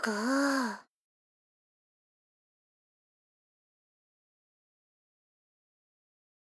ぐ。